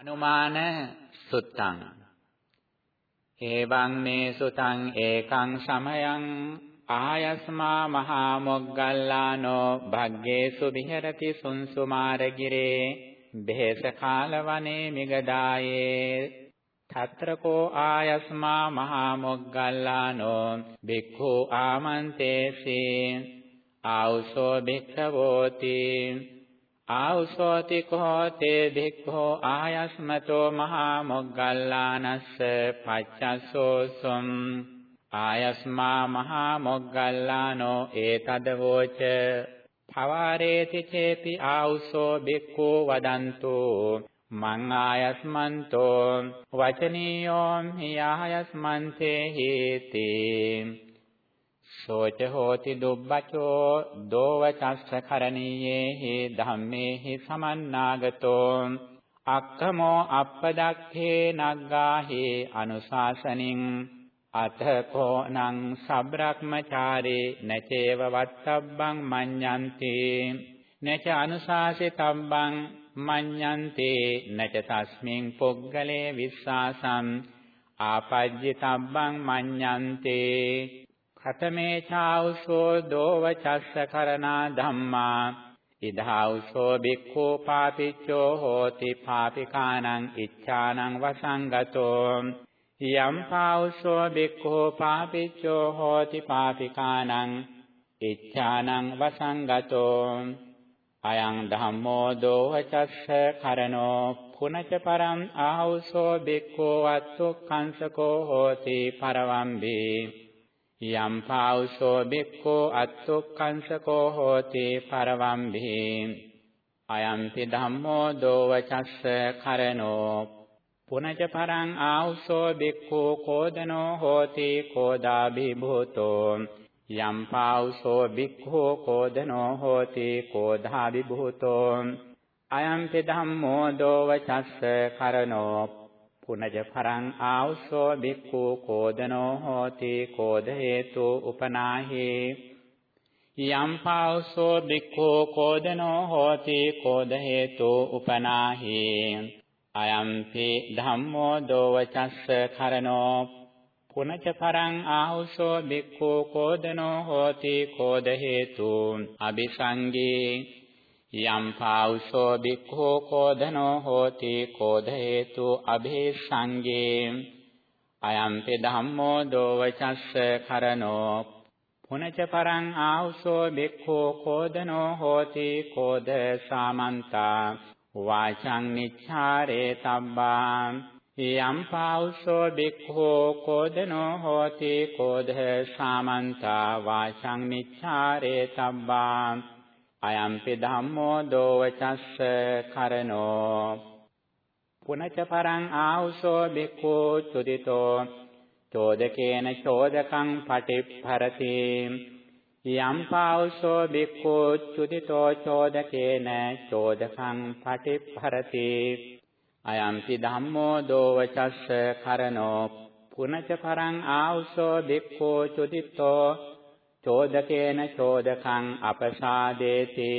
අනුමාන සුත්තං। එවං මේ සුතං ඒකං සමයං ආයස්මා මහා මොග්ගල්ලානෝ භග්ගේසු විහෙරති සුන්සුමාරගිරේ බෙහෙස කාලවනේ මිගදායේ। తත්‍රකෝ ආයස්මා මහා මොග්ගල්ලානෝ බික්ඛු ආමන්තේසි। ආවුසෝ බික්ඛවෝති ආවුසෝති කෝතේ භික්ඛෝ ආයස්මතෝ මහා මොග්ගල්ලානස්ස පච්චස්සෝසුම් ආයස්මා මහා මොග්ගල්ලානෝ ඒතදවෝච. පවාරේති චේති ආවුසෝ භික්ඛෝ වදන්තු. මං ආයස්මන්තෝ. වචනීයෝ හි ආයස්මන්තේ හේති. සෝච හෝති දුබ්බචෝ දෝවචස්ස කරණීයේහි ධම්මේහි සමන්නාගතෝ අක්ඛමෝ අප්පදක්ඛේ නග්ගාහි අනුශාසනින් අතකෝ නං සබ්‍රක්මචාරේ නචේව වත්තබ්බං මඤ්ඤන්ති නච අනුශාසිතබ්බං මඤ්ඤන්ති නච තස්මින් පොග්ගලේ විස්සාසං ආපජ්ජිතබ්බං මඤ්ඤන්ති කතමේ චාඋසෝ දෝවචස්ස කරනා ධම්මා ඉදහාඋසෝ බික්ඛෝ පාපිච්චෝ හෝති පාපිකානං ඉච්ඡානං වසංගතෝ යම් පාඋසෝ බික්ඛෝ පාපිච්චෝ හෝති පාපිකානං ඉච්ඡානං වසංගතෝ අයං ධම්මෝ දෝවචස්ස කරනෝ පුනච පරං ආහුසෝ බික්ඛෝ අත්තුක්ඛංසකෝ හෝති පරවම්බේ යම් පාවුසෝ බික්ඛෝ අත්තුක්ඛංසකෝ හෝති පරවම්භි. අයම්පි ධම්මෝ දෝවචස්ස කරනෝ පුනච පරං ආවුසෝ බික්ඛෝ කෝදනෝ හෝති කෝදාභි භූතෝ යම් පාවුසෝ බික්ඛෝ කෝදනෝ හෝති කෝධාභි භූතෝ අයම්පි ධම්මෝ දෝවචස්ස කරනෝ පුනජ පරං ආවුසෝ බික්ඛු කෝදනෝ හෝති කෝද හේතු උපනාහි යම් පාවුසෝ බික්ඛු කෝදනෝ හෝති කෝද හේතු උපනාහි අයම්පි ධම්මෝ දෝවචස්ස කරනෝ පුනච පරං ආහුසෝ බික්ඛු කෝදනෝ හෝති කෝද හේතු අபிසංගේ යම් පාවුසෝ බික්ඛෝ කෝධනෝ හෝති කෝධ හේතු අභේසංගේ අයම්පි ධම්මෝ දෝවචස්ස කරනෝ පුනච පරං ආවුසෝ බික්ඛෝ කෝධනෝ හෝති කෝධ සාමන්තා. වාචං නිච්ඡාරේ තබ්බා. යම් පාවුසෝ බික්ඛෝ කෝධනෝ හෝති කෝධ සාමන්තා. වාචං නිච්ඡාරේ තබ්බා. අයම්පි ධම්මෝ දෝවචස්ස කරනෝ පුනච පරං ආවුසෝ බික්ඛෝ චුදිතෝ චෝදකේන චෝදකං පටිප්පරති. යම් පාවුසෝ බික්ඛෝ චුදිතෝ චෝදකේන චෝදකං පටිප්පරති. අයම්පි ධම්මෝ දෝවචස්ස කරනෝ පුනච පරං ආවුසෝ බික්ඛෝ චුදිතෝ චෝදකේන චෝදකං අපසාදේති.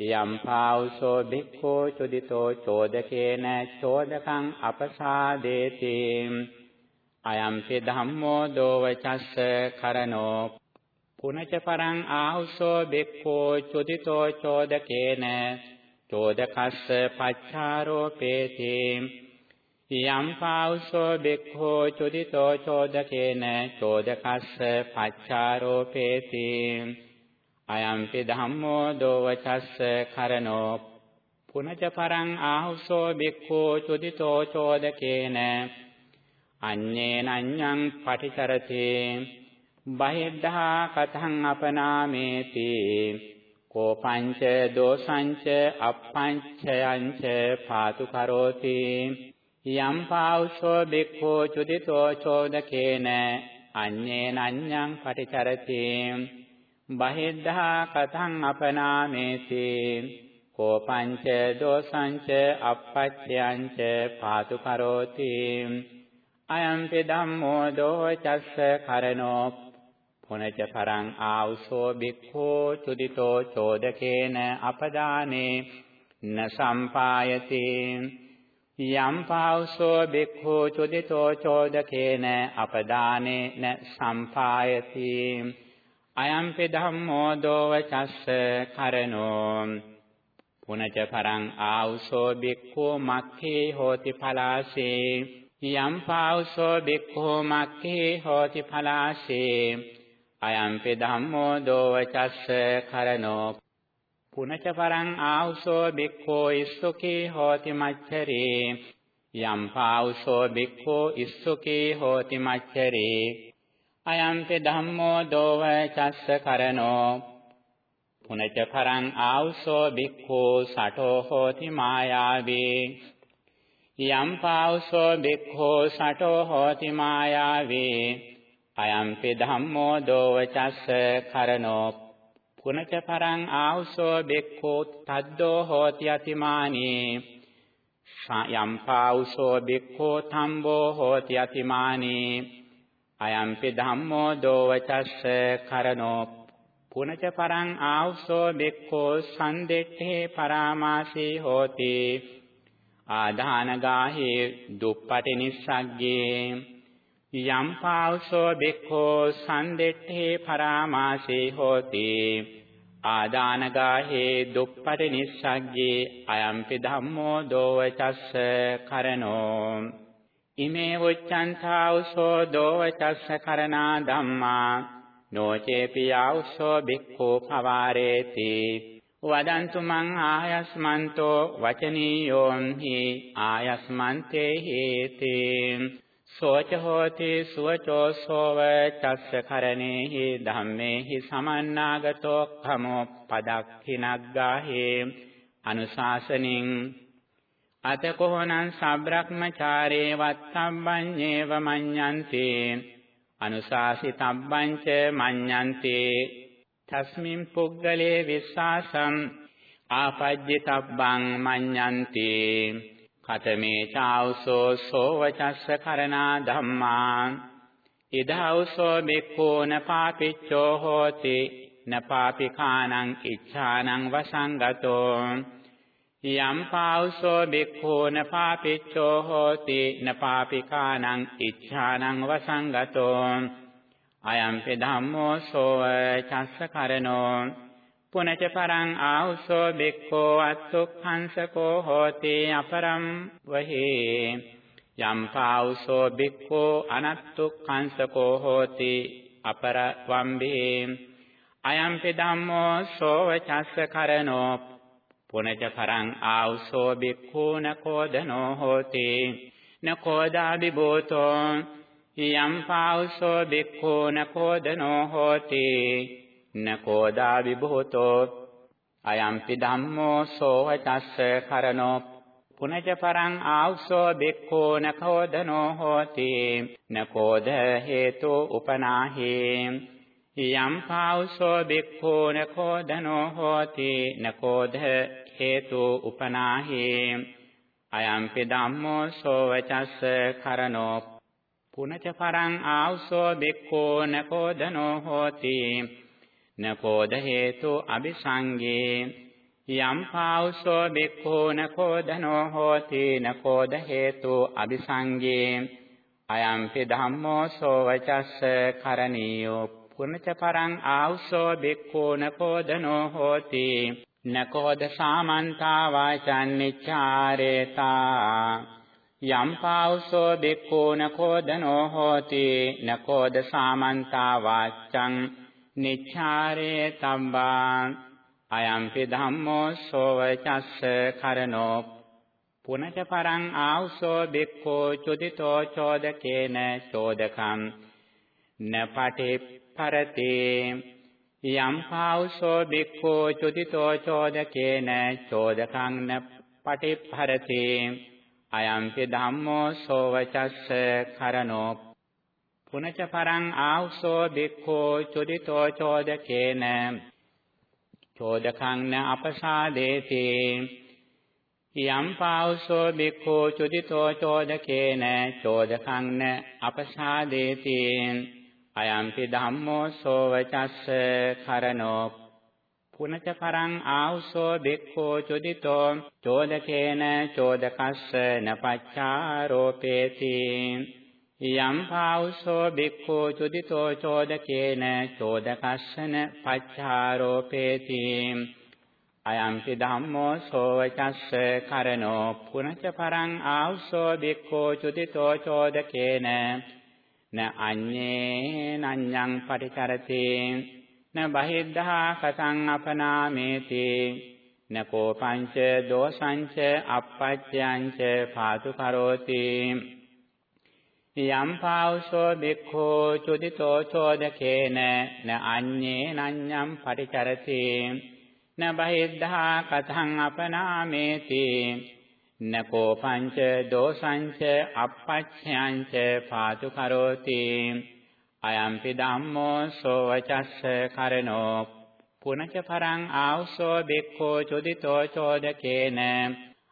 යම් පාවුසෝ භික්ඛෝ චුදිතෝ චෝදකේන චෝදකං අපසාදේති. අයම්පි ධම්මෝ දෝවචස්ස කරනෝ පුනච පරං ආහුසෝ භික්ඛෝ චුදිතෝ චෝදකේන චෝදකස්ස පච්චාරෝපේති. යම් පාවුසෝ බික්ඛෝ චුදිතෝ චෝදකේන චෝදකස්ස පච්චාරෝපේති। අයම්පි ධම්මෝ දෝවචස්ස කරනෝ පුනච පරං ආහුසෝ බික්ඛෝ චුදිතෝ චෝදකේන අඤ්ඤේන අඤ්ඤං පටිචරති බහිද්ධා කතං අපනාමේති। කෝපංච දෝසංච අප්පංචයංච පාතු කරෝති යම් පාවුසෝ බික්ඛෝ චුදිතෝ චෝදකේන අඤ්ඤේන අඤ්ඤං පටිචරති. බහිද්ධා කතං අපනාමේති. කෝපංච දෝසංච අපච්චයංච පාතු කරෝති අයම්පි ධම්මෝ දෝචස්ස කරනෝ පුනච පරං ආවුසෝ බික්ඛෝ චුදිතෝ චෝදකේන අපදානේ. න සම්පායති. යම් පාවසෝ බික්ඛු චුදිතෝ චෝදකේන අපදානේන සම්පායති. අයම්පි ධම්මෝ දෝවචස්ස කරනෝ. පුනච පරං ආවුසෝ බික්ඛු මක්ඛේ හෝති පලාසේ යම් පාවසෝ බික්ඛු මක්ඛේ හෝති පලාසේ අයම්පි ධම්මෝ දෝවචස්ස කරනෝ. පුනච පරං ආවුසෝ බික්ඛෝ ඉස්සුකේ හෝති මච්චරේ යම් පාවුසෝ බික්ඛෝ ඉස්සුකේ හෝති මච්චරේ අයම්පි ධම්මෝ දෝව චස්ස කරනෝ। පුනච පරං ආවුසෝ බික්ඛෝ සටෝ හෝති මායාවේ। යම් පාවුසෝ බික්ඛෝ සටෝ හෝති මායාවේ। අයම්පි ධම්මෝ දෝව චස්ස කරනෝ। පුනච පරං ආවුසෝ බෙක්ඛෝ තද්දෝ හෝති අතිමානී. යම් පාවුසෝ බෙක්ඛෝ තම්බෝ හෝති අතිමානී. අයම්පි ධම්මෝ දෝවචස්ස කරනෝ. පුනච පරං ආවුසෝ බෙක්ඛෝ සන්දෙට්ඨේ පරාමාසී හෝති. ආදානගාහේ දුප්පටි නිස්සග්ගේ. යම් පාවසෝ බෙක්ඛෝ සන්දෙට්ඨේ පරාමාසේ හෝති. ආදානගාහේ දුප්පටි නිස්සග්ගේ අයම්පි ධම්මෝ දෝවචස්ස කරනෝ ඉමේ උච්ඡන්තාවසෝ දෝවචස්ස කරනා ධම්මා. නොචේපි ආවසෝ බික්ඛෝ පවාරේති. වදන්තු මං ආයස්මන්තෝ වචනීයෝන් හි ආයස්මන්තේ හේතේ. සෝච හෝති සුවචෝ සෝව චස්ස කරණේහි ධම්මේහි සමන්නාගතෝ khamo පදක්ඛිනග්ගාහි අනුශාසනින් අතකෝනං සබ්‍රක්මචාරේ වත්තම්බඤ්ඤේව මඤ්ඤන්ති අනුශාසිතබ්බං ච මඤ්ඤන්ති තස්මින් පුග්ගලේ විස්සාසං ආපජ්ජිතබ්බං මඤ්ඤන්ති කතමේ චාවසෝ සෝවචස්ස කරනා ධම්මා. ඉදහවසෝ බික්ඛූන පාපිච්චෝ හෝති. නපාපිකානං ඉච්ඡානං වසංගතෝ. යම් පාවසෝ බික්ඛූන පාපිච්චෝ හෝති. නපාපිකානං ඉච්ඡානං වසංගතෝ. අයම්පි ධම්මෝ සෝව චස්ස කරනෝ පුනච පරං ආහුසෝ බෙක්ඛෝ අත්තුක්ඛංසකෝ හෝති අපරම් වහේ। යම් පාවුසෝ බෙක්ඛෝ අනත්තුක්ඛංසකෝ හෝති අපර වම්බේ। අයම්පි ධම්මෝ සෝව චස්ස කරනෝ। පුනච පරං ආවුසෝ බෙක්ඛෝ නකෝදනෝ හෝති। නකෝදා විභූතෝ। යම් පාවුසෝ බෙක්ඛෝ නකෝදනෝ හෝති। නකෝදා විභූතෝ අයම්පි ධම්මෝ සෝවචස්ස කරනෝ පුනජ පරං ආවසෝ බෙක්ඛෝ නකෝදනෝ හෝති නකෝද හේතු උපනාහි යම් පාවසෝ බෙක්ඛෝ නකෝදනෝ හෝති නකෝද හේතු උපනාහි අයම්පි ධම්මෝ සෝවචස්ස කරනෝ පුනච පරං ආවසෝ බෙක්ඛෝ නකෝදනෝ හෝති නකෝද හේතු අபிසංගේ? යම් පාවසෝ බික්ඛෝ නකෝදනෝ හෝති නකෝද හේතු අபிසංගේ? අයම්පි ධම්මෝ සෝවචස්ස කරණීයෝ පුනච පරං ආවසෝ බික්ඛෝ නකෝදනෝ හෝති නකෝද සාමන්තා වාචන් නිච්ඡාරේතා යම් පාවසෝ බික්ඛෝ නකෝදනෝ හෝති නකෝද සාමන්තා වාචං නිච්ඡාරේ තම්බා අයම්පි ධම්මෝ සෝවචස්ස කරනෝ පුනච පරං ආවසෝ බික්ඛෝ චුදිතෝ චෝදකේන චෝදකං නපටි පරති යම් පාවසෝ බික්ඛෝ චුදිතෝ චෝදකේන චෝදකං නපටි පරති අයම්පි ධම්මෝ සෝවචස්ස කරනෝ පුනච පරං ආවුසෝ බික්ඛෝ චුදිතෝ චෝදකේන චෝදකං න අපසාදේති යම් පාවුසෝ බික්ඛෝ චුදිතෝ චෝදකේන චෝදකං න අපසාදේති අයම්පි ධම්මෝ සෝවචස්ස කරනෝ පුනච පරං ආවුසෝ බික්ඛෝ චුදිතෝ චෝදකේන චෝදකස්ස නපච්චාරෝපේති යම් පාවුසෝ බික්ඛෝ චුදිතෝ චෝදකේන චෝදකස්සන පච්චාරෝපේති. අයම්පි ධම්මෝ සෝවචස්ස කරනෝ පුනච පරං ආවුසෝ බික්ඛෝ චුදිතෝ චෝදකේන. න අඤ්ඤේ නඤ්ඤං පටිචරති. න බහිද්ධා කතං අපනාමේති. න කෝපංච දෝසංච අපච්ඡයංච පාතු කරෝති යම් පාවසෝ බික්ඛෝ චුදිතෝ චෝදකේන න අඤ්ඤේ නඤ්ඤං පටිචරති න බහිද්ධා කතං අපනාමේති නකෝ පංච දෝසංච අපච්ඡයන්ච පාතු කරෝති අයම්පි ධම්මෝ සෝවචස්ස කරනෝ පුනච පරං ආවසෝ බික්ඛෝ චුදිතෝ චෝදකේන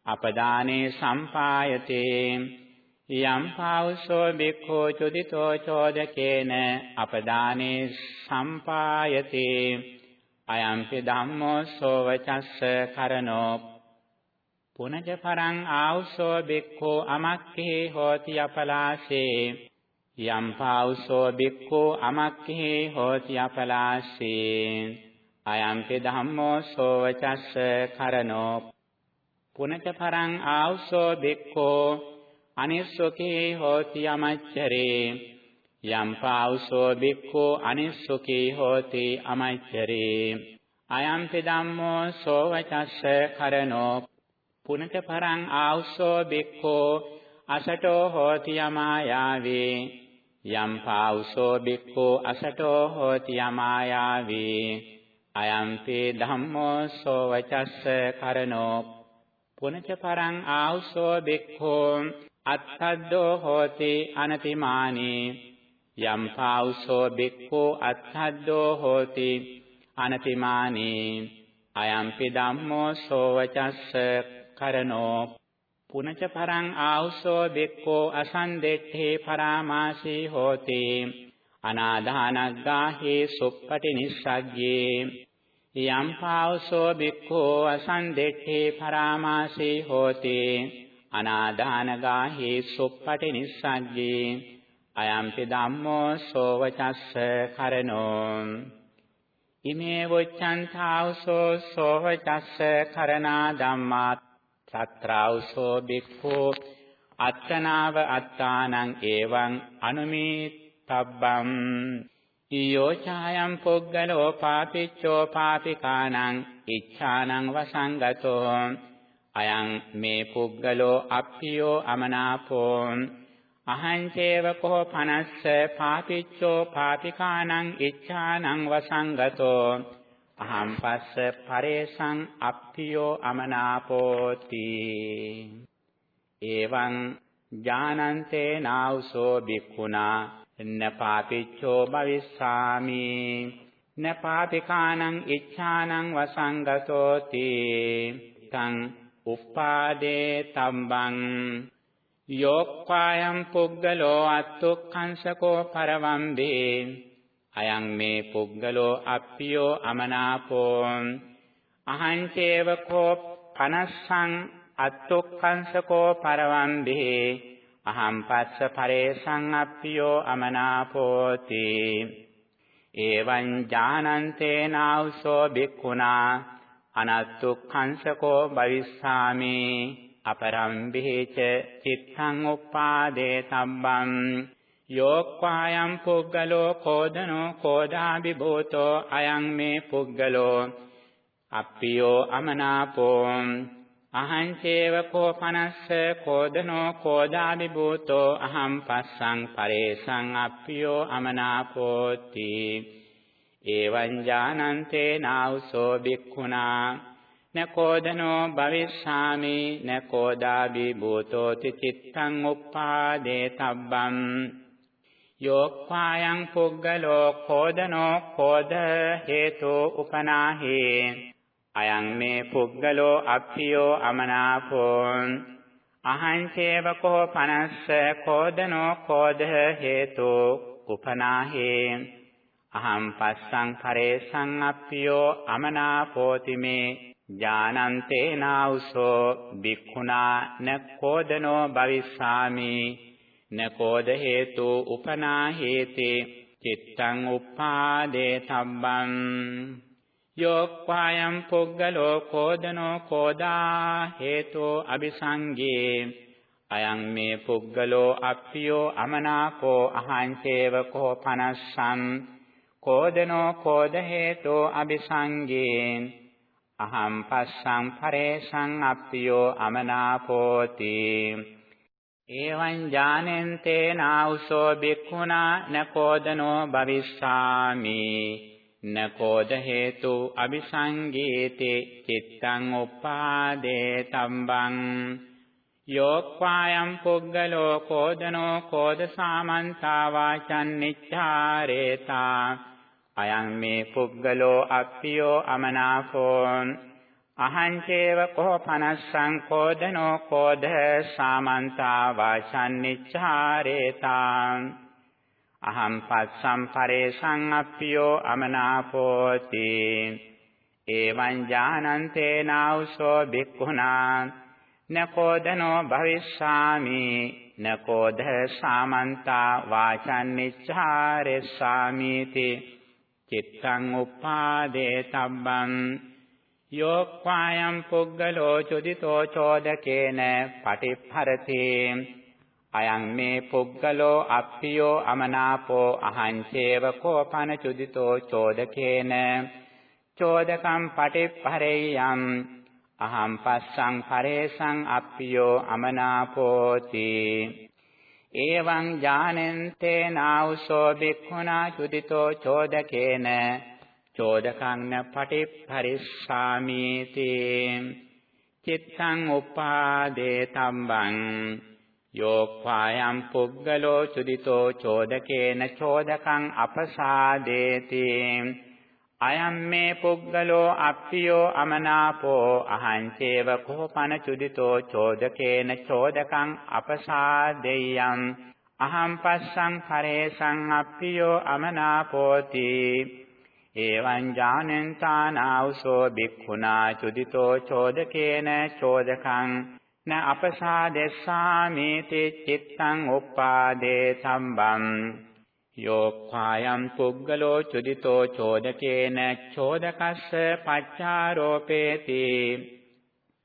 අපදානේ සම්පායති යම් පාවසෝ බික්ඛෝ චුදිතෝ චෝදකේන අපදානේ සම්පායති අයම්පි ධම්මෝ සෝවචස්ස කරනෝ පුනජ පරං ආවුසෝ බික්ඛෝ අමක්ඛේ හෝති අපලාසේ යම් පාවුසෝ බික්ඛෝ අමක්ඛේ හෝති අපලාසේ අයම්පි ධම්මෝ සෝවචස්ස කරනෝ පුනච පරං ආවුසෝ බික්ඛෝ අනිස්සුකේ හෝති අමච්චරේ. යම් පාවුසෝ බික්ඛෝ අනිස්සුකේ හෝති අමච්චරේ. අයම්පි ධම්මෝ සෝවචස්ස කරනෝ පුනච පරං ආවුසෝ බික්ඛෝ අසටෝ හෝති යමායාවේ යම් පාවුසෝ බික්ඛෝ අසටෝ හෝති යමායාවේ අයම්පි ධම්මෝ සෝ වචස්ස කරනෝ පුනච පරං ආවුසෝ බික්ඛෝ අත්ථද්දෝ හෝති අනතිමානී. යම් පාවුසෝ බික්ඛෝ අත්ථද්දෝ හෝති අනතිමානී. අයම්පි ධම්මෝ සෝ වචස්ස කරනෝ. පුනච පරං ආවුසෝ බෙක්කෝ අසන්දෙට්ඨේ පරාමාසී හෝති. අනාදානග්ගාහි සුප්පටි නිස්සග්ගේ. යම් පාවසෝ බික්ඛෝ අසන්දෙට්ඨේ පරාමාසී හෝති අනාදානගාහි සුප්පටි නිස්සග්ගේ. අයම්පි ධම්මෝ සෝවචස්ස කරනෝ ඉමේ වොච්ඡන්තාවසෝ සෝවචස්ස කරනා ධම්මාත් සත්‍රාවසෝ බික්ඛෝ අත්තනාව අත්තානං එවං අනුමීතබ්බම් ඊයෝ ඡායම් පොග්ගලෝ පාපිච්චෝ පාපිකානං ඉච්ඡානං වසංගතෝ. අයං මේ පුග්ගලෝ අප්පියෝ අමනාපෝ අහං චේව කෝ පනස්ස පාපිච්චෝ පාපිකානං ඉච්ඡානං වසංගතෝ. අහං පස්ස පරේසං අප්පියෝ අමනාපෝති. එවං ඥානන්තේ නාවසෝ බික්ඛුනා. නපාපිච්චෝ භවිස්සාමි. නපාපිකානං ඉච්ඡානං වසංගතෝති. තං උප්පාදේ තම්බං යෝක්ඛායම් පුග්ගලෝ අත්තුක්ඛංසකෝ පරවම්බේ අයං මේ පුද්ගලෝ අප්පියෝ අමනාපෝ අහං චේවකෝ පනස්සං අත්තුක්ඛංසකෝ පරවම්බේ අහං පස්ස පරේසං අප්පියෝ අමනාපෝති. එවං ඥානන්තේ නාවසෝ බික්ඛුනා අනත්තුක්ඛංසකෝ භවිස්සාමි. අපරම්බිහෙච චිත්තං උප්පාදේ තබ්බං. යෝක්ඛායම් පුග්ගලෝ කෝදනෝ කෝදාබි භූතෝ අයං මේ පුග්ගලෝ අප්පියෝ අමනාපෝ. අහං චේව කෝපනස්ස කෝදනෝ කෝදාබි භූතෝ අහං පස්සං පරේසං අප්පියෝ අමනාපෝති. එවං ඥානන්තේ නාවසෝ බික්ඛුනා නකෝදනෝ භවිස්සාමි නකෝදාබි භූතෝති චිත්තං උප්පාදේ තබ්බම් යෝක්ඛායං පුග්ගලෝ කෝදනෝ කෝද හේතු උපනාහි අයං මේ පුග්ගලෝ අප්පියෝ අමනාපෝ අහං චේවකෝ පනස්ස කෝදනෝ කෝද හේතු උපනාහි අහං පස්සං පරේසං අප්පියෝ අමනාපෝති මේ ඥානන්තේනාඋසෝ බික්ඛුනා නක්ඛෝදනෝ භවිස්සාමි නකෝද හේතු උපනා හේති චිත්තං උප්පාදේ සම්බං යෝක්ඛායම් පුග්ගලෝ කෝදනෝ කෝදා හේතෝ අபிසංගේ අයං මේ පුග්ගලෝ අප්පියෝ අමනාකෝ අහංසේවකෝ පනස්සං කෝදනෝ කෝද හේතෝ අபிසංගේ අහං පස්සං පරේසං අප්පියෝ අමනාපෝති එවං ඥානෙන්තේ නාඋසෝ බික්ඛුනා නකෝදනෝ භවිස්සාමි නකෝද හේතු අபிසංගීති චිත්තං උපාදේ තම්බං යෝක්වායම් පුග්ගලෝ කෝදනෝ කෝද සාමන්තා වාචන් නිච්ඡාරේතා අයං මේ පුග්ගලෝ අප්පියෝ අමනාපෝ අහං චේව කෝ පනස්සං කෝදනෝ කෝධ සාමන්තා වාචන් නිච්ඡාරේතා අහං පස්සම් පරේසං අප්පියෝ අමනාපෝති එවං ඥානන්තේ නාඋසෝ බික්ඛුනා නකෝදනෝ භවිස්සාමි නකෝධ සාමන්තා වාචන් නිච්ඡාරෙස්සාමිති චිත්තං උපාදේ තබ්බං යෝක්ඛායම් පුග්ගලෝ චුදිතෝ චෝදකේන පටිප්පරති අයං මේ පුග්ගලෝ අප්පියෝ අමනාපෝ අහං චේවකෝ පන චුදිතෝ චෝදකේන චෝදකම් පටිප්පරෙය්‍යම් අහං පස්සං පරේසං අප්පියෝ අමනාපෝති එවං ඥානෙන්තේ නාඋසෝ බික්ඛුනා චුදිතෝ චෝදකේන චෝදකං න පටිපරිස්සාමීති චිත්තං උපාදේ තම්බං යෝක්ඛායම් පුග්ගලෝ චුදිතෝ චෝදකේන චෝදකං අපසාදේති අයම් මේ පුග්ගලෝ අප්පියෝ අමනාපෝ අහං චේව කෝපන චුදිතෝ චෝදකේන චෝදකං අපසාදෙය්‍යම් අහං පස්සං පරේසං අප්පියෝ අමනාපෝති එවං ඥානෙන්තානාවසෝ බික්ඛුනා චුදිතෝ චෝදකේන චෝදකං න අපසාදෙස්සාමේති චිත්තං උප්පාදේ සම්බම් යෝක්ඛායම් පුග්ගලෝ චුදිතෝ චෝදකේන චෝදකස්ස පච්චාරෝපේති।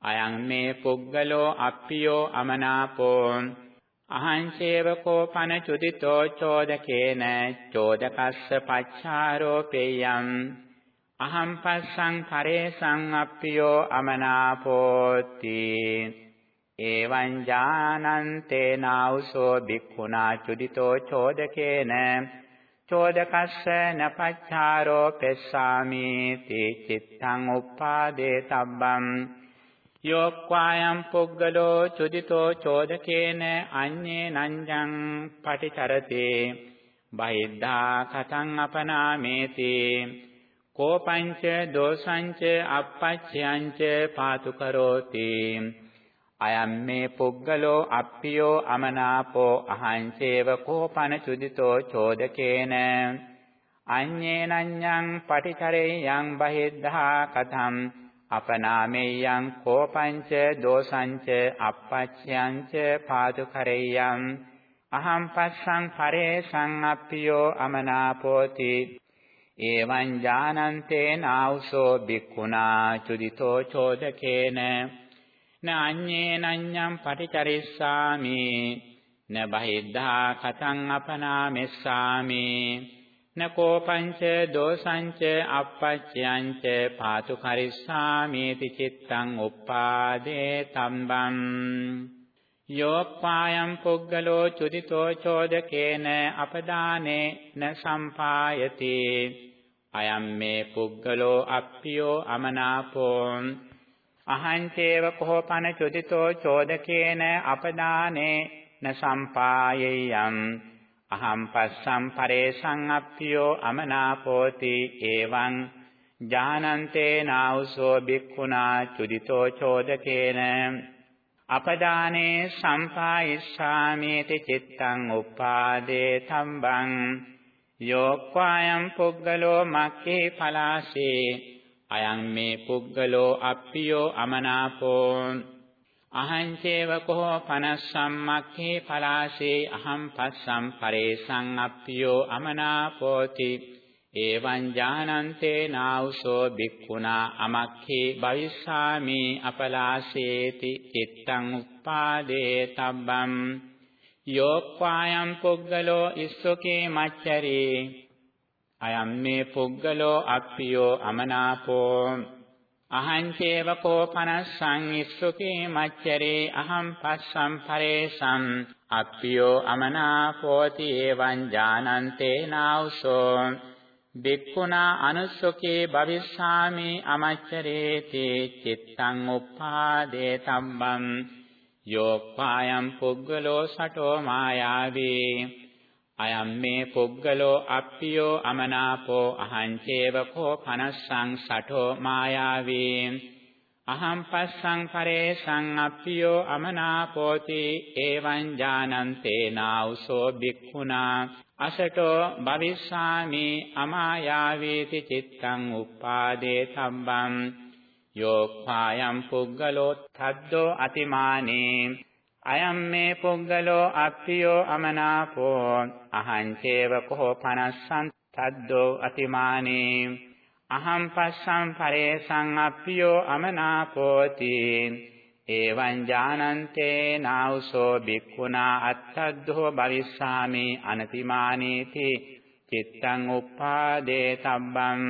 අයං මේ පුග්ගලෝ අප්පියෝ අමනාපෝ। අහංසේවකෝ පන චුදිතෝ චෝදකේන චෝදකස්ස පච්චාරෝපේයම් අහං පස්සං කරේසං අප්පියෝ අමනාපෝති। එවං ඥානන්තේ නාඋසෝ බික්ඛුනා චුදිතෝ චෝදකේන චෝදකස්ස නපච්චාරෝ පෙස්සාමි තී චිත්තං උප්පාදේ තබ්බම් යෝක්වායම් පුග්ගලෝ චුදිතෝ චෝදකේන අඤ්ඤේ නංජං පටිචරති බහිද්ධා කතං අපනාමේති කෝපංච දෝසංච අපච්චයංච පාතු කරෝති අයම් මේ පුග්ගලෝ අප්පියෝ අමනාපෝ අහංසේව කෝපන චුදිතෝ චෝදකේන. අඤ්ඤේනඤ්ඤං පටිචරේයං බහිද්ධා කතම් අපනාමේයං කෝපංච දෝසංච අපච්චයංච පාදුකරේයං අහං පස්සං පරේසං අප්පියෝ අමනාපෝති. එවං ඥානන්තේ නාඋසෝ බික්ඛුනා චුදිතෝ චෝදකේන. න අඤ්ඤේනඤ්ඤං පටිචරිස්සාමි න බහිද්ධා කතං අපනාමෙස්සාමි න කෝපංච දෝසංච අපච්චයංච පාතු කරිස්සාමීති චිත්තං උප්පාදේ තම්බං යෝප්පායම් පුග්ගලෝ චුදිතෝ චෝදකේන අපදානේ න සම්පායති අයම් මේ පුග්ගලෝ අප්පියෝ අමනාපෝ අහංචේව කෝපන චුදිතෝ චෝදකේන අපදානේ න සම්පායෙයම් අහම් පස්සම් පරේසං අප්පියෝ අමනාපෝති එවං. ඥානන්තේ නාඋසෝ බික්ඛුනා චුදිතෝ චෝදකේන. අපදානේ සම්පායිස්සාමේති චිත්තං උප්පාදේ තම්බං. යෝක්වායම් පුද්ගලෝ මක්ඛේ පලාසේ. අයං මේ පුද්ගලෝ අප්පියෝ අමනාපෝ අහං චේව කෝ පනස්සම්මක්ඛේ පලාසේ අහං පස්සම් පරේසං අප්පියෝ අමනාපෝති එවං ඥානන්තේ නාඋසෝ බික්ඛුනා අමක්ඛේ භවිස්සාමි අපලාසේති චිත්තං උප්පාදේ තබ්බම් යෝක්වායම් පුද්ගලෝ ඉස්සකේ මච්චරේ අයම් මේ පුද්ගලෝ අප්පියෝ අමනාපෝ අහං චේවකෝ පනස්සං ඉස්සකේ මච්චරේ අහං පස්සම් පරේසම් අප්පියෝ අමනාපෝති එවං ඥානන්තේ නාඋසෝ බික්ඛුනා අනුස්සකේ භවිස්සාමි අමච්චරේති චිත්තං උප්පාදේ තම්බම් යෝක්ඛායම් පුද්ගලෝ සටෝ මායාවේ අයම් මේ පුද්ගලෝ අප්පියෝ අමනාපෝ අහං චේවකෝ පනස්සං සටෝ මායාවේ අහං පස්සං පරේසං අප්පියෝ අමනාපෝති එවං ඥානන්තේ නාඋසෝ බික්ඛුනා අසටෝ භවිස්සාමි අමායාවේති චිත්තං උප්පාදේ සම්බම් යෝක්ඛායම් පුද්ගලෝ තද්දෝ අතිමානේ. අයම් මේ පුද්ගලෝ අප්පියෝ අමනාපෝ අහං චේව කෝ පනස්සං තද්දෝ අතිමානේ අහං පස්සං පරේසං අප්පියෝ අමනාපෝති එවං ඥානන්තේ නාඋසෝ බික්ඛුනා අත්තද්ධෝ භවිස්සාමි අනතිමානීති චිත්තං උප්පාදේ තබ්බං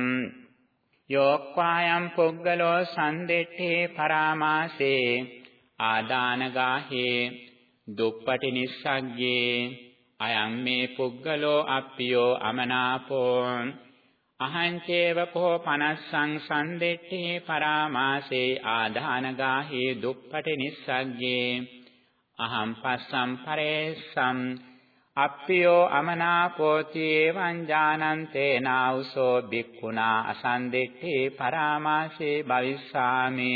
යෝක්වායම් පුද්ගලෝ සම්දෙට්ඨේ පරාමාසේ ආදානගාහේ දුප්පටි නිස්සග්ගේ අයම් මේ පුද්ගලෝ අප්පියෝ අමනාපෝ අහං චේව කෝ පනස්සං සම්දෙට්ඨේ පරාමාසේ ආදානගාහේ දුප්පටි නිස්සග්ගේ අහං පස්සම් පරේසම් අප්පියෝ අමනාපෝති එවං ඥානන්තේ නාඋසෝ බික්ඛුනා අසන්දෙට්ඨේ පරාමාසේ භවිස්සාමි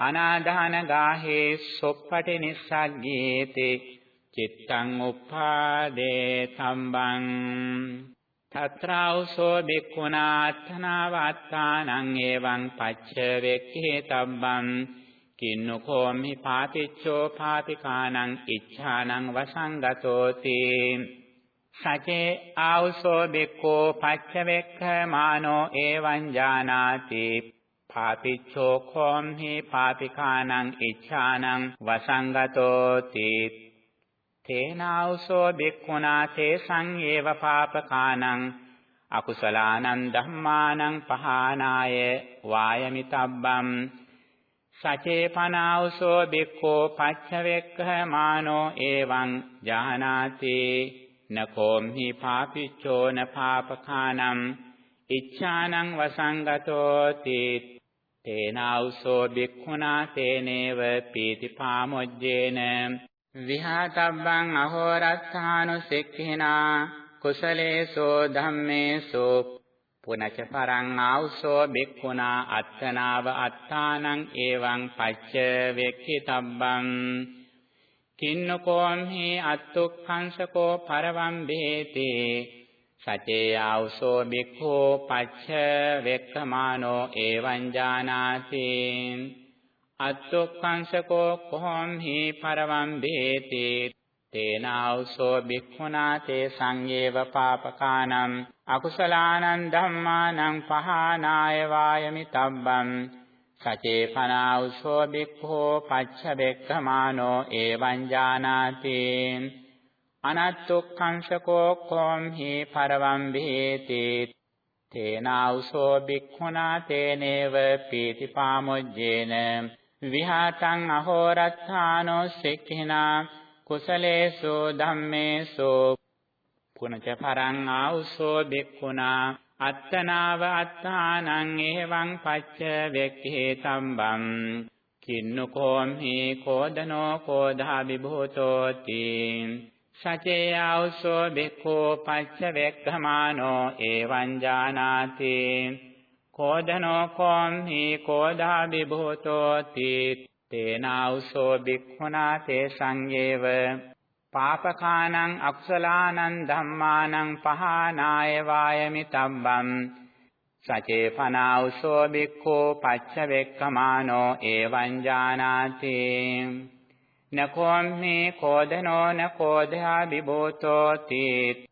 අනාදාන ගාහේ සොප්පටි නිස්සග්ගීතේ චිත්තං උප්පාදේ සම්බං තත්‍රාඋසෝ බික්ඛුනා අත්තනාවත්තානං එවං පච්ච වෙක්ඛේ තබ්බං කින්නකෝමි පාතිච්චෝ පාතිකානං ඉච්ඡානං වසංගතෝති සචේ ආවසෝ බෙක්කෝ පච්චවෙක්ඛමානෝ එවං ජානාති පාතිච්චෝ කෝම්හි පාතිකානං ඉච්ඡානං වසංගතෝති. තේනාවසෝ බෙක්ඛුනා තේ සංයේව පාපකානං අකුසලානං ධම්මානං පහානාය වායමිතබ්බම් සචේපනාවසෝ බික්ඛෝ පච්චවෙක්ඛමානෝ එවං ජානාති. නකෝම්හි පාපිච්චෝ න පාපකානම් ඉච්ඡානං වසංගතෝති. තේනාවසෝ බික්ඛුනා තේනේව පීතිපාමොජ්ජේන විහාතබ්බං අහෝරත්තානුසික්ඛිනා කුසලේසෝ ධම්මේසෝ පුනච පරං ආවුසෝ බික්ඛුනා අත්තනාව අත්තානං එවං පච්ච වෙක්ඛිතබ්බං කින්නකෝම්හි අත්තුක්ඛංසකෝ පරවම් බේති සචේ ආවුසෝ බික්ඛෝ පච්ච වෙක්ඛමානෝ එවං ජානාති. අත්තුක්ඛංසකෝ කොහොම්හි පරවම් බේති? තේනාවසෝ බික්ඛුනා තේ සංයේව පාපකානම්. අකුසලානං ධම්මානං පහානාය වායමි තබ්බං. සචේපනාවසෝ බික්ඛෝ පච්චබෙක්ඛමානෝ එවං ජානාති. අනත්තුක්ඛංසකෝ කොම් හි පරවම් බිහෙති තේනාවසෝ බික්ඛුනා තේනේව පීතිපාමොජ්ජේන විහාතං අහෝරත්තානෝ සික්ඛිනා කුසලේසු ධම්මේසු පුනච පරං ආඋසෝ බික්ඛුනා අත්තනාව අත්තානං එවං පච්ච වෙක්ඛේ තම්බම් කින්නකෝම්හි කෝදනෝ කෝධා විභූතෝති සචේ ආඋසෝ බික්ඛෝ පච්ච වෙක්ඛමානෝ එවං ජානාති. කෝදනෝ කෝම්හි කෝධා විභූතෝති තේනාඋසෝ බික්ඛුනා තේ සංයේව පාපකානං අකුසලානං ධම්මානං පහනාය වායමි තබ්බම් සචේපනා උසෝ බික්ඛෝ පච්චවෙක්කමානෝ එවං ජානාති. නකෝම්හි කෝදනෝ නකෝධා විභූතෝ තීත්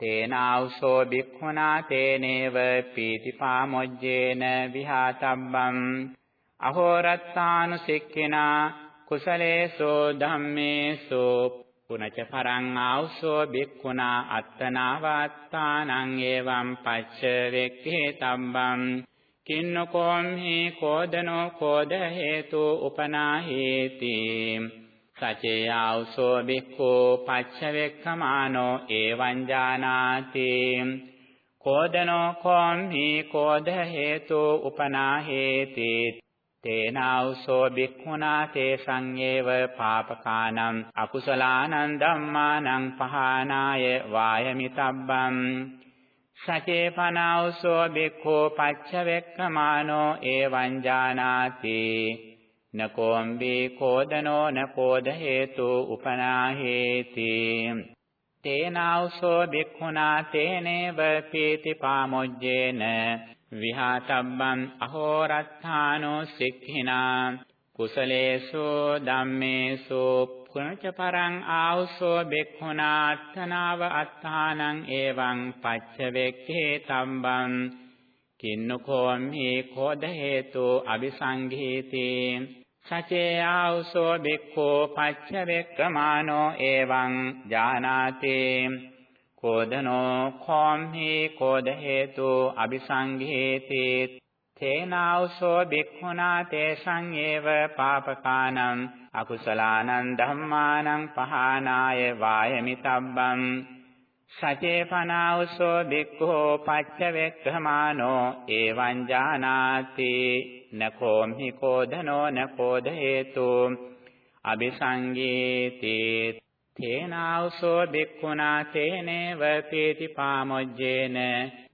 තේනාඋසෝ බික්ඛුනා තේනේව පීතිපාමොජ්ජේන විහාතබ්බම් අහෝරත්තානුසික්ඛිනා කුසලේසෝ ධම්මේසෝ. පුනච පරං ආවුසෝ බික්ඛුනා අත්තනාවාත්තානං එවං පච්ච වෙක්ඛේ තම්බම් කින්නකෝම්හි කෝදනෝ කෝද හේතු උපනාහේති. සචේ ආවුසෝ බික්ඛෝ පච්ච වෙක්ඛමානෝ එවං ජානාති කෝදනෝ කෝම්හි කෝද හේතු උපනාහේති තේනාවසෝ බික්ඛුනා තේ සංයේව පාපකානම් අකුසලානං ධම්මානං පහනාය වායමිතබ්බම් සචේපනාවසෝ බික්ඛෝ පච්චවෙක්කමානෝ එවං ජානාති නකෝම්බි කෝදනෝ නකෝද හේතු උපනාහේති. තේනාවසෝ බික්ඛුනා තේනේව පීති පාමොජ්ජේන විහාතබ්බං අහෝරත්ථානෝ සික්ඛිනා. කුසලේසු ධම්මේසු පුනච පරං ආවුසෝ බෙක්ඛුනාත්තනාව අත්තානං එවං පච්චවෙක්ඛේ තම්බං කින්නකෝම්හි කෝද හේතු අபிසංඝීති සචේ ආවුසෝ බෙක්ඛෝ පච්චවෙක්කමානෝ එවං ජානාතේ කෝදනෝ khomhi කෝද හේතු අபிසංඝේති තේනාවසෝ බික්ඛුනා තේසං ඒව පාපකානං අකුසලානං ධම්මානං පහනාය වායමි තබ්බං සචේපනාවසෝ බික්ඛෝ පච්චවෙක්ඛමානෝ එවං ජානාති නකෝම්හි කෝදනෝ නකෝද හේතු අபிසංගීති තේනාවසෝ බික්ඛුනා තේනේව පීති පාමොජ්ජේන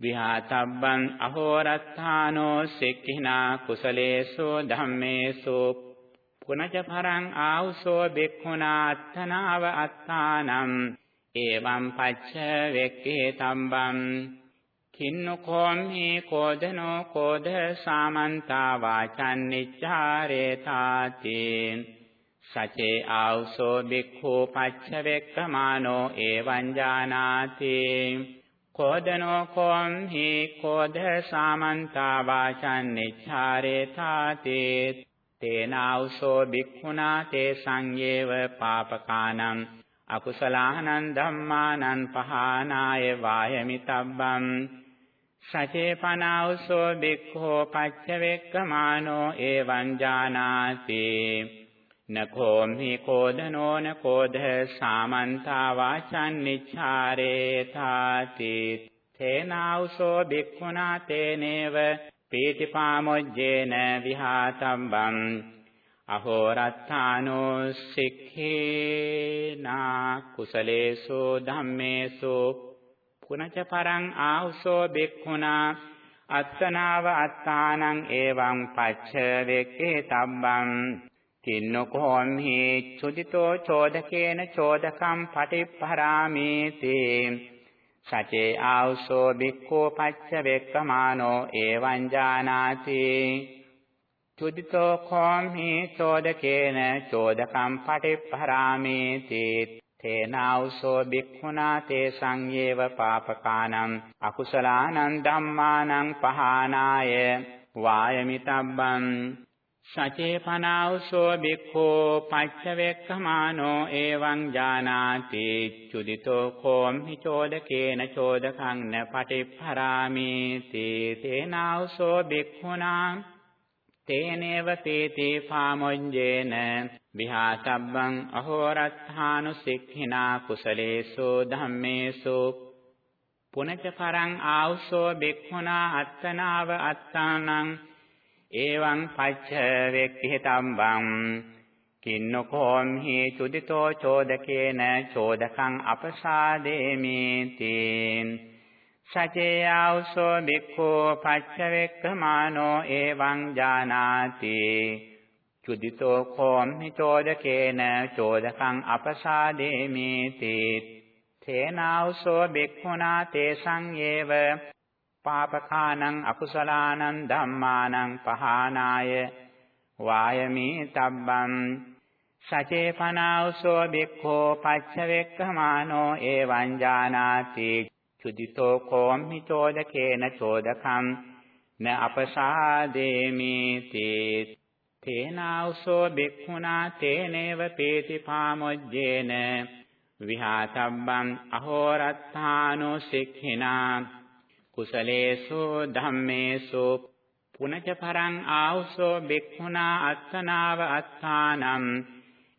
විහාතබ්බං අහෝරත්තානෝ සික්ඛිනා කුසලේසු ධම්මේසු පුනච පරං ආවසෝ බික්ඛුනා අත්තනාව අත්තානම් එවං පච්ච වෙක්ඛේ තම්බං කින්නකෝම්හි කෝදනෝ කෝද සාමන්තා වාචන් නිච්ඡාරේතාති සචේ ආවසෝ බික්ඛු පච්චවෙක්කමානෝ එවං ජානාති කෝදනෝ කෝම් හි කෝධ සාමන්තා වාචන් නිච්ඡාරේතාති තේනාවසෝ බික්ඛුනා තේ සංයේව පාපකානම් අකුසලානං ධම්මානං පහනාය වායමි තබ්බම් සචේපනාවසෝ බික්ඛෝ පච්චවෙක්කමානෝ එවං ජානාති නකෝම්හි කෝදනෝ නකෝධ සාමන්තා වාචන් නිච්ඡාරේතාති තේනාවසෝ බික්ඛුනා තේනේව පීතිපාමොජ්ජේන විහාතම්බං අහෝරත්තානෝ සික්ඛේනා කුසලේසු ධම්මේසු පුනච පරං ආවසෝ බික්ඛුනා අත්තනාව අත්තානං එවං පච්ච වෙක්කේ තබ්බං කින්නකෝම්හි චුදිතෝ චෝදකේන චෝදකම් පටිප්පරාමේති සචේ ආවසෝ බික්ඛෝ පච්ච වෙක්කමානෝ එවං ජානාති චුදිතෝ කෝම්හි චෝදකේන චෝදකම් පටිප්පරාමේති තේනාවසෝ බික්ඛුනා තේ සංයේව පාපකානම් අකුසලානං ධම්මානං පහනාය වායමිතබ්බං සචේපනාවසෝ බික්ඛෝ පච්චවෙක්ඛමානෝ එවං ජානාති චුදිතෝ කෝම්හි චෝදකේන චෝදකං න පටිප්පරාමේති තේනාවසෝ බික්ඛුනා තේනේව තේති පාමොඤ්ජේන විහාසබ්බං අහෝරත්ථානුසික්ඛිනා කුසලේසු ධම්මේසු පුනච පරං ආවසෝ බික්ඛුනා අත්තනාව අත්තානං එවං පච්ච වෙක්ඛිතම්බං කින්නකෝම් හි චුදිතෝ චෝදකේන චෝදකං අපසාදේමි තීන් සචේයවසෝ බික්ඛෝ පච්ච වෙක්ඛමානෝ එවං ජානාති. චුදිතෝ කෝම්හි චෝදකේන චෝදකං අපසාදේමේති. තේනාවසෝ බික්ඛුනා තේසං යේව පාපකානං අකුසලානං ධම්මානං පහානාය. වායමේ තබ්බං සචේපනාවසෝ බික්ඛෝ පච්චවෙක්ඛමානෝ එවං ජානාති. චුදිතෝ කෝම්හි චෝදකේන චෝදකං න අපසාදේමේති තේනාවසෝ බික්ඛුනා තේනේව පීති පාමොජ්ජේන විහාතබ්බං අහෝරත්තානෝ සික්ඛිනා කුසලේසු ධම්මේසු පුනච පරං ආවසෝ බික්ඛුනා අත්තනාව අත්තානම්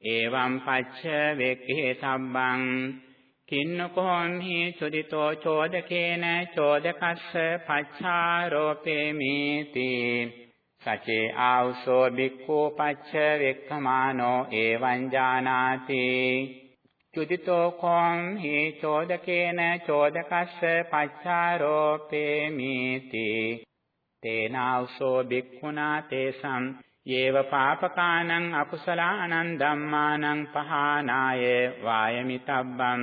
එවං පච්ච වෙක්ඛේ සම්බං කින්නකෝන් හි චුදිතෝ චෝදකේන චෝදකස්ස පච්චාරෝපේමේති සචේ ආවසෝ බික්ඛෝ පච්ච වෙක්ඛමානෝ එවං ජානාති. චුදිතෝ කෝම් හි චෝදකේන චෝදකස්ස පච්චාරෝපේමීති තේනාවසෝ බික්ඛුනා තේසං යේව පාපකානං අකුසලානං ධම්මානං පහානාය වායමිතබ්බං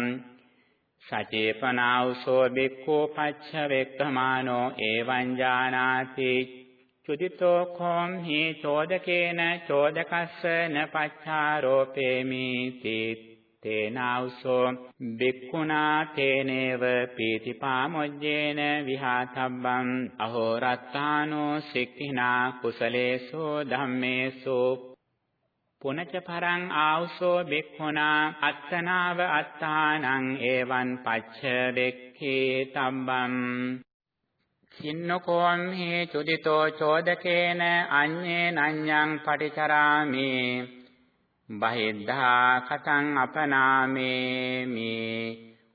සචේපනාවසෝ බික්ඛෝ පච්ච වෙක්ඛමානෝ එවං ජානාති. චුදිතෝ කෝම් හි චෝදකේන චෝදකස්ස න පච්චාරෝපේමීති තේනාවසෝ බික්ඛුනා තේනේව පීතිපාමොජ්ජේන විහාතබ්බං. අහෝ රත්තානෝ සික්ඛිනා කුසලේසෝ ධම්මේසෝ පුනච පරං ආවසෝ බික්ඛුනා අත්තනාව අත්තානං එවං පච්ච දෙක්ඛේ තබ්බං කින්නකෝම් හි චුදිතෝ චෝදකේන අඤ්ඤේ නඤ්ඤං පටිචරාමි බහිද්ධා කතං අපනාමේමි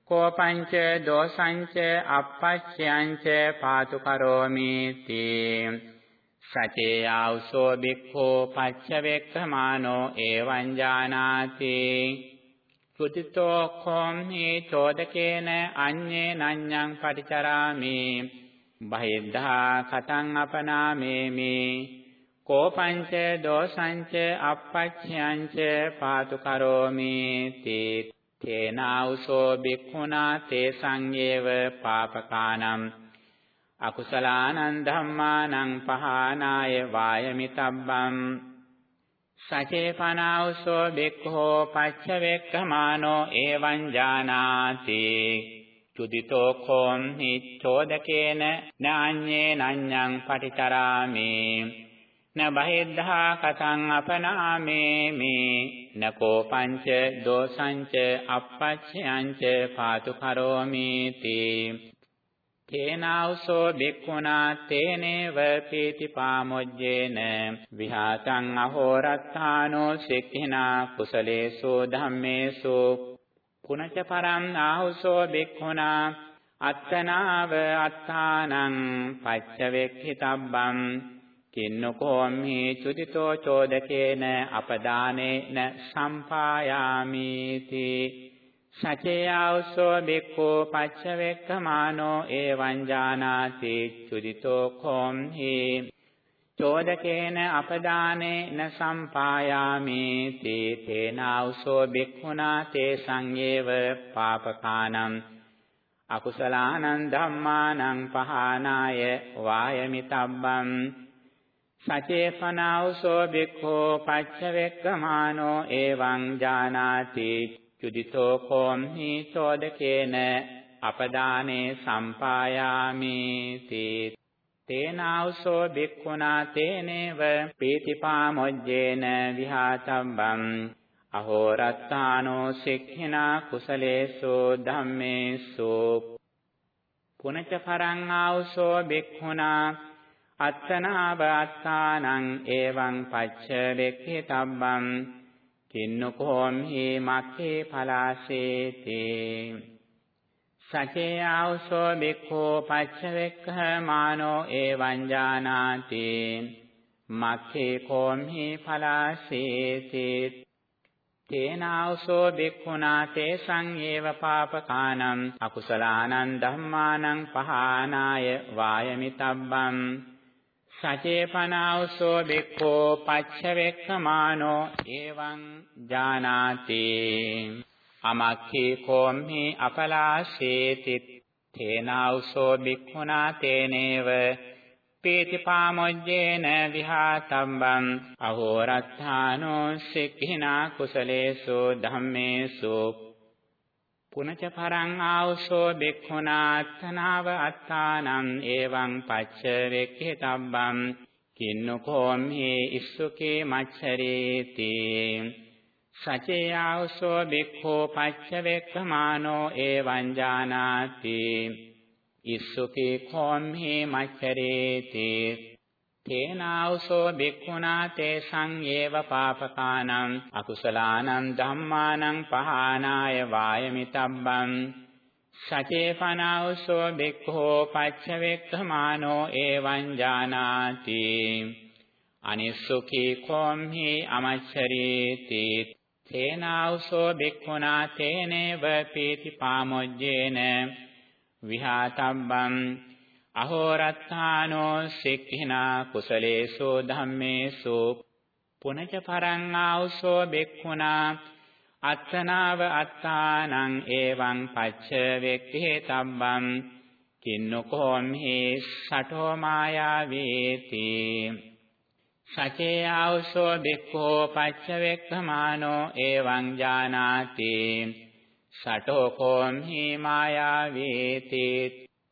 කෝපංච දෝසංච අපච්චයංච පාතු කරෝමි තී සචේ ආවසෝ බික්ඛෝ පච්චවෙක්ඛමානෝ එවං ජානාති. චුතිතෝ කෝම් හි චෝදකේන අඤ්ඤේ නඤ්ඤං පටිචරාමි. බහිද්ධා කතං අපනාමේමි. කෝපංච දෝසංච අපච්ඡයංච පාතු කරෝමි. තේ තේනාවසෝ බික්ඛුනා තේ සංයේව පාපකානම්. අකුසලානං ධම්මානං පහානාය වායමිතබ්බං සචේපනාවසෝ බික්ඛෝ පච්චවෙක්ඛමානෝ එවං ජානාති චුදිතෝ කෝම් හි චෝදකේන නාඤ්ඤේ නඤ්ඤං පටිචරාමි න බහිද්ධා කතං අපනාමේමි නකෝ පංච දෝසංච අපච්ඡයංච පාතු කරෝමි තී තේනාවසෝ බික්ඛුනා තේනේව පීති පාමොජ්ජේන විහාතං අහෝරත්තානෝ සික්ඛිනා කුසලේසෝ ධම්මේසෝ පුනච පරම් ආහුසෝ බික්ඛුනා අත්තනාව අත්තානං පච්චවෙක්ඛිතබ්බං කින්නකෝම්හි චුතිතෝ චෝදකේන අපදානේන සම්පායාමීති සචේයවසෝ බික්ඛෝ පච්චවෙක්ඛමානෝ එවං ජානාති චුතිතෝ කෝම්හි චෝදකේන අපදානේන සම්පායාමීති තේනාවසෝ බික්ඛුනා තේ සංයේව පාපකානම් අකුසලානං ධම්මානං පහානාය වායමිතබ්බං සචේපනාවසෝ බික්ඛෝ පච්චවෙක්ඛමානෝ එවං ජානාති චුදිතෝ කෝම්හි චෝදකේන අපදානේ සම්පායාමීති තේනාවසෝ බික්ඛුනා තේනේව පීතිපාමොජ්ජේන විහාතබ්බං අහෝ රත්තානෝ සික්ඛිනා කුසලේසු ධම්මේසු පුනච පරං ආවසෝ බික්ඛුනා අත්තනාව අත්තානං එවං පච්ච වෙක්ඛේ තබ්බං කින්නකෝම් හි මක්ඛේ පලාසේති? සචේ ආවසෝ බික්ඛෝ පච්චවෙක්ඛමානෝ එවං ජානාති. මක්ඛේ කෝම් හි පලාසේති? තේනාවසෝ බික්ඛුනා තේ සංයේව පාපකානම් අකුසලානං ධම්මානං පහානාය වායමිතබ්බං. සචේපනාවසෝ බික්ඛෝ පච්චවෙක්ඛමානෝ එවං ජානාති අමක්ඛේ කෝම්හි අපලාශේති තේනාවසෝ බික්ඛුනා තේනේව පීතිපාමොජ්ජේන විහාතම්බං අහෝරත්ථානෝ සික්ඛිනා කුසලේසු ධම්මේසු පුනච පරං ආවසෝ බික්ඛුනාත්තනාව අත්තානං එවං පච්ච වෙක්ඛිතබ්බං කින්නකෝම්හි ඉස්සුකේ මච්චරේති. සචේ ආවසෝ බික්ඛෝ පච්ච වෙක්ඛමානෝ එවං ජානාති. ඉස්සුකේ කෝම්හි මච්චරේති. තේනාවසෝ බික්ඛුනා තේසං ඒව පාපකානං අකුසලානං ධම්මානං පහානාය වායමිතබ්බං සචේපනාවසෝ බික්ඛෝ පච්චවෙක්ඛමානෝ එවං ජානාති අනිස්සුඛී කෝම්හි අමච්චරීති තේනාවසෝ බික්ඛුනා තේනේව පීති පාමොජ්ජේන විහාතබ්බං අහෝරත්තානෝ සික්ඛිනා කුසලේසෝ ධම්මේසු පුනච පරං ආවසෝ බෙක්ඛුනා අත්තනාව අත්තානං එවං පච්ච වෙක්ඛේතබ්බං කින්නකෝම්හි සඨෝ මායාවේති සචේ ආවසෝ බෙක්ඛෝ පච්ච වෙක්ඛමානෝ එවං ජානාති සඨෝ කෝම්හි මායාවේති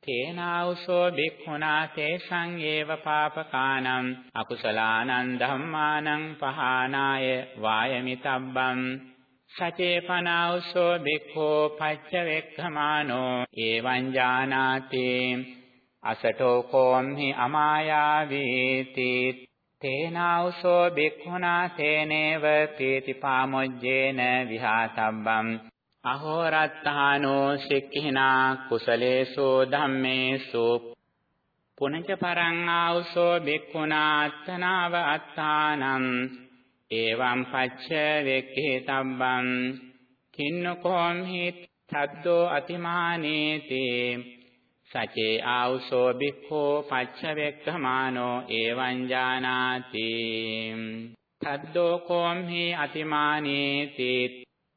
තේනාවසෝ බික්ඛුනා තේසං ඒව පාපකානම් අකුසලානං ධම්මානං පහානාය වායමිතබ්බං සචේපනාවසෝ බික්ඛෝ පච්චවෙක්ඛමානෝ එවං ජානාති අසටෝ කෝම්හි අමායාවීති තේනාවසෝ බික්ඛුනා තේනේව පීතිපාමොජ්ජේන විහාතබ්බං අහෝරත්තානෝ සික්ඛිනා කුසලේසු ධම්මේසු පුනච පරං ආවසෝ බික්ඛුනාත්තනාව අත්තානං එවං පච්ච වෙක්ඛේතබ්බං කින්නකෝම් හි තද්දෝ අතිමානේති සචේ ආවසෝ බික්ඛෝ පච්ච වෙක්ඛමානෝ එවං ජානාති තද්දෝ කෝම් හි අතිමානේති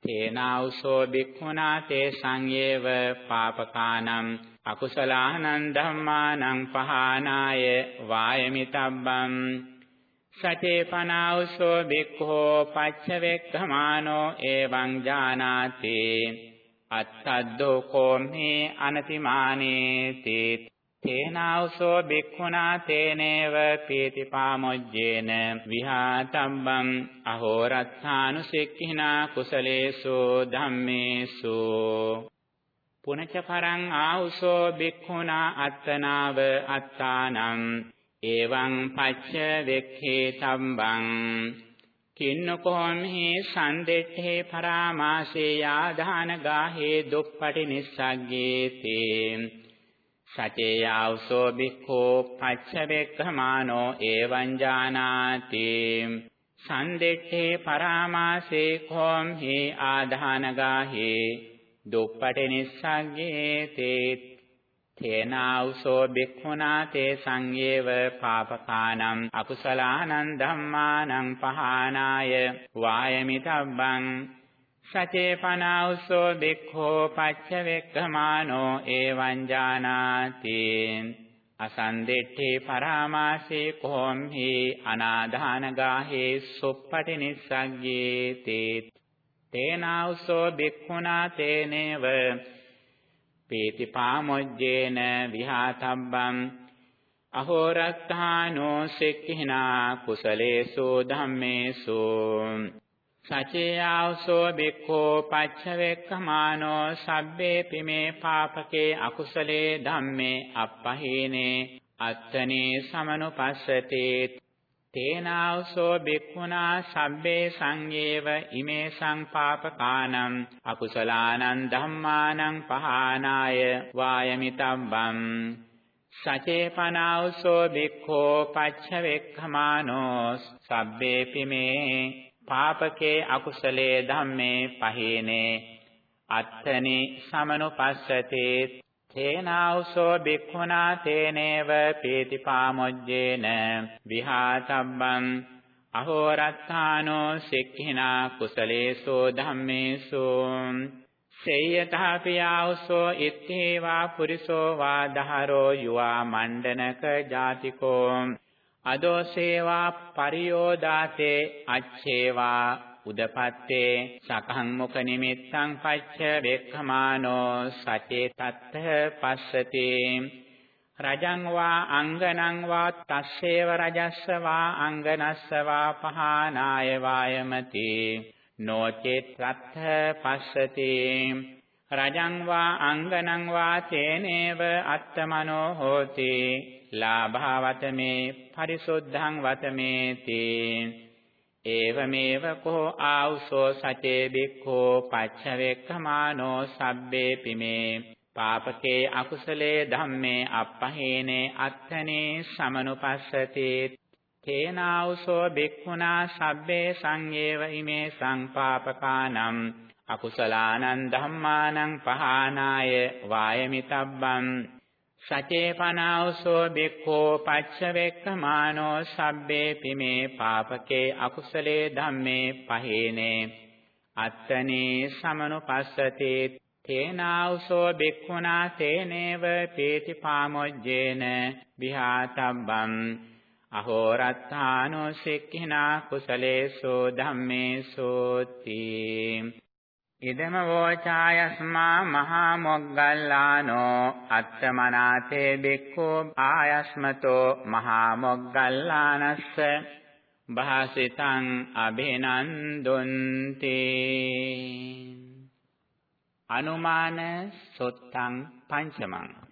තේනාවසෝ බික්ඛුනා තේ සංයේව පාපකානම් අකුසලානං ධම්මානං පහානාය වායමිතබ්බං සචේපනාවසෝ බික්ඛෝ පච්චවෙක්ඛමානෝ එවං ජානාති අත්තද්දෝ කෝම්හි අනතිමානේති තේනාවසෝ බික්ඛුනා තේනේව පීතිපාමොජ්ජේන විහාතම්බම් අහෝරත්ථානුසික්ඛිනා කුසලේසු ධම්මේසු පුනච පරං ආවුසෝ බික්ඛුනා අත්තනාව අත්තානම් එවං පච්ච වෙක්ඛේ තම්බං කින්නකොම්හි සන්දෙට්ඨේ පරාමාසේ යාධාන ගාහේ දුප්පටි නිස්සග්ගේතේ සචේයාවසෝ බික්ඛෝ පච්චවෙක්ඛමානෝ එවං ජානාති। සන්දෙට්ඨේ පරාමාසේ khom hi ආධානගාහි। දුප්පටි නිස්සග්ගේ තේ තේනාවසෝ බික්ඛුනා තේ සංයේව පාපකානම් අකුසලානං ධම්මානං පහානාය। වායමිතබ්බං සචේපනාවසෝ බික්ඛෝ පච්චවෙක්ඛමානෝ එවං ජානාති. අසන්දෙට්ඨේ පරාමාසේ කොම්හි අනාධානගාහේ සොප්පටි නිස්සග්ගේ තේ තේනාවසෝ බික්ඛුනා තේනේව පීතිපාමොජ්ජේන විහාතබ්බං අහෝරත්තානෝ සික්ඛිනා කුසලේසු ධම්මේසු. සචේයාවසෝ බික්ඛෝ පච්චවෙක්ඛමානෝ සබ්බේ පිමේ පාපකේ අකුසලේ ධම්මේ අප්පහීනේ අත්තනේ සමනුපස්සති තේනාවසෝ බික්ඛුනා සබ්බේ සංයේව ඉමේ සංපාපකානම් අකුසලානං ධම්මානං පහානාය වායමිතබ්බං සචේපනාවසෝ බික්ඛෝ පච්චවෙක්ඛමානෝ සබ්බේ පිමේ පාපකේ අකුසලේ ධම්මේ පහේනේ. අත්තනි සමනුපස්සතේ. තේනාවසෝ බික්ඛුනා තේනේව පීතිපාමොජ්ජේන. විහාතබ්බං අහෝරත්තානෝ සික්ඛිනා කුසලේසෝ ධම්මේසු. සේයතාපියාවසෝ ඉත්තේවා පුරිසෝ වා දහරෝ යුවා මණ්ඩනක ජාතිකෝ. අදෝසේවා පරියෝදාතේ අච්ඡේවා උදපත්තේ සකං මුඛ නිමිත්තං පච්ච වෙක්ඛමානෝ සචේ තත්ත පස්සති රජං වා අංගනං වා තස්සේව රජස්ස වා අංගනස්ස වා පහනාය වායමති නොචේත් රත්ථ පස්සති රජං වා අංගනං වා තේනේව අත්තමනෝ හෝති. ලාභවතමේ පරිසුද්ධං වතමේති. ඒවමේව කෝ ආවුසෝ සචේ බික්ඛෝ පච්චවෙක්ඛමානෝ සබ්බේ පිමේ. පාපකේ අකුසලේ ධම්මේ අපහේනේ අත්තනේ සමනුපස්සති. තේනාවුසෝ බික්ඛුනා සබ්බේ සංයේව ඉමේ සංපාපකානම්. අකුසලානං ධම්මානං පහානාය වායමිතබ්බං සචේපනාවසෝ බික්ඛෝ පච්චවෙක්ඛමානෝ සබ්බේ පිමේ පාපකේ අකුසලේ ධම්මේ පහේනේ අත්තනේ සමනුපස්සති තේනාවසෝ බික්ඛුනා තේනේව පීති පාමොජ්ජේන විහාතබ්බං අහෝරත්තානෝ සික්ඛිනා කුසලේසෝ ධම්මේසෝති ඉදම වෝචායස්මා මහා මොග්ගල්ලානෝ අත්තමනාතේ බික්ඛෝ ආයස්මතෝ මහා මොග්ගල්ලානස්ස භාසිතං අබිනන්දුන්ති අනුමාන සොත්තං පංචමං